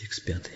Текст пятый.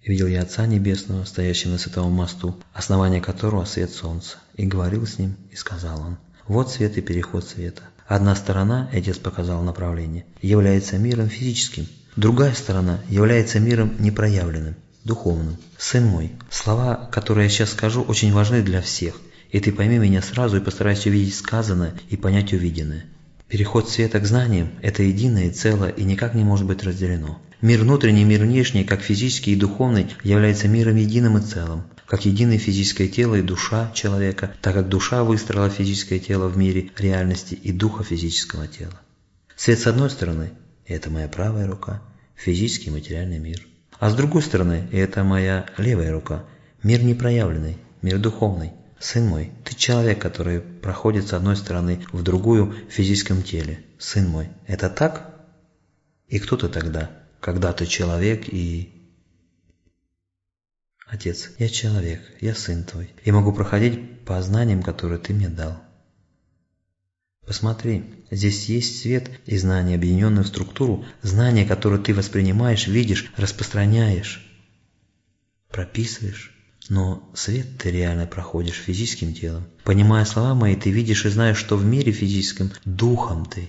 И видел я Отца Небесного, стоящего на святом мосту, основание которого свет солнца, и говорил с ним, и сказал он, вот свет и переход света. Одна сторона, Отец показал направление, является миром физическим, другая сторона является миром непроявленным, духовным. Сын мой, слова, которые я сейчас скажу, очень важны для всех, и ты пойми меня сразу и постарайся увидеть сказанное и понять увиденное. Переход света к знаниям – это единое целое и никак не может быть разделено. Мир внутренний, мир внешний, как физический и духовный, является миром единым и целым, как единое физическое тело и душа человека, так как душа выстроила физическое тело в мире реальности и духа физического тела. Свет с одной стороны – это моя правая рука, физический материальный мир. А с другой стороны – это моя левая рука, мир непроявленный, мир духовный. Сын мой, ты человек, который проходит с одной стороны в другую в физическом теле. Сын мой, это так? И кто ты тогда? Когда ты человек и... Отец, я человек, я сын твой, и могу проходить по знаниям, которые ты мне дал. Посмотри, здесь есть свет и знания, объединенные в структуру, знания, которые ты воспринимаешь, видишь, распространяешь, прописываешь. Но свет ты реально проходишь физическим телом. Понимая слова мои, ты видишь и знаешь, что в мире физическом духом ты.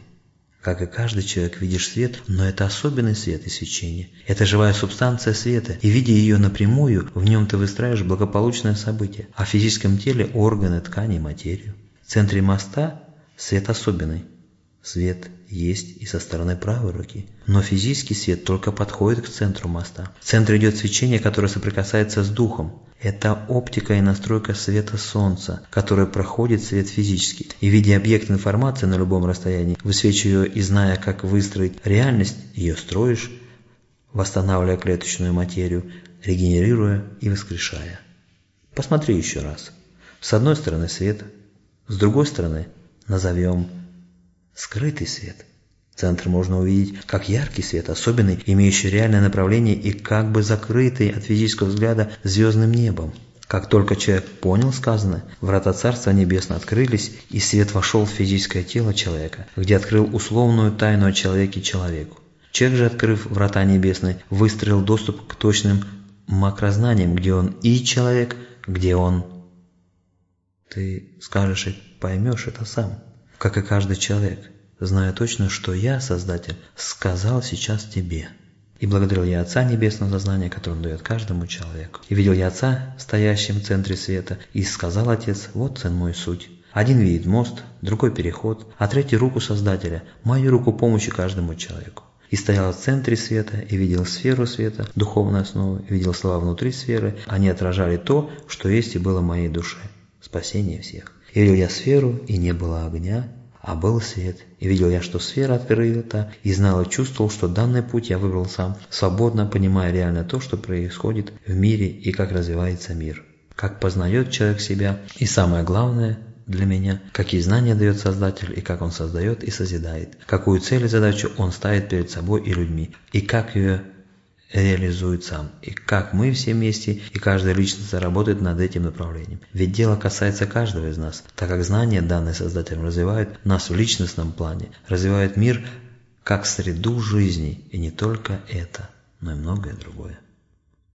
Как и каждый человек видишь свет, но это особенный свет и свечение. Это живая субстанция света, и видя ее напрямую, в нем ты выстраиваешь благополучное событие, а в физическом теле органы, ткани, материю. В центре моста свет особенный. Свет есть и со стороны правой руки. Но физический свет только подходит к центру моста. В центре идет свечение, которое соприкасается с духом. Это оптика и настройка света Солнца, которая проходит свет физически. И видя объект информации на любом расстоянии, высвечивая ее и зная, как выстроить реальность, ее строишь, восстанавливая клеточную материю, регенерируя и воскрешая. Посмотри еще раз. С одной стороны свет, с другой стороны назовем скрытый свет – Центр можно увидеть как яркий свет, особенный, имеющий реальное направление и как бы закрытый от физического взгляда звездным небом. Как только человек понял сказанное, врата Царства Небесного открылись, и свет вошел в физическое тело человека, где открыл условную тайну о человеке человеку. Человек же, открыв врата небесные, выстроил доступ к точным макрознаниям, где он и человек, где он... Ты скажешь и поймешь это сам, как и каждый человек зная точно, что я, Создатель, сказал сейчас тебе. И благодарил я Отца Небесного за знание, которое он дает каждому человеку. И видел я Отца, стоящим в центре света, и сказал Отец, вот сын мой суть. Один видит мост, другой переход, а третий руку Создателя, мою руку помощи каждому человеку. И стоял в центре света, и видел сферу света, духовную основу, и видел слова внутри сферы, они отражали то, что есть и было моей душе, спасение всех. И видел я сферу, и не было огня, а был свет. И видел я, что сфера открыта, и знал и чувствовал, что данный путь я выбрал сам, свободно понимая реально то, что происходит в мире и как развивается мир. Как познает человек себя, и самое главное для меня, какие знания дает Создатель, и как Он создает и созидает, какую цель и задачу Он ставит перед собой и людьми, и как ее реализует сам. И как мы все вместе и каждая личность работает над этим направлением. Ведь дело касается каждого из нас, так как знания, данные Создателем, развивают нас в личностном плане, развивают мир как среду жизни, и не только это, но и многое другое.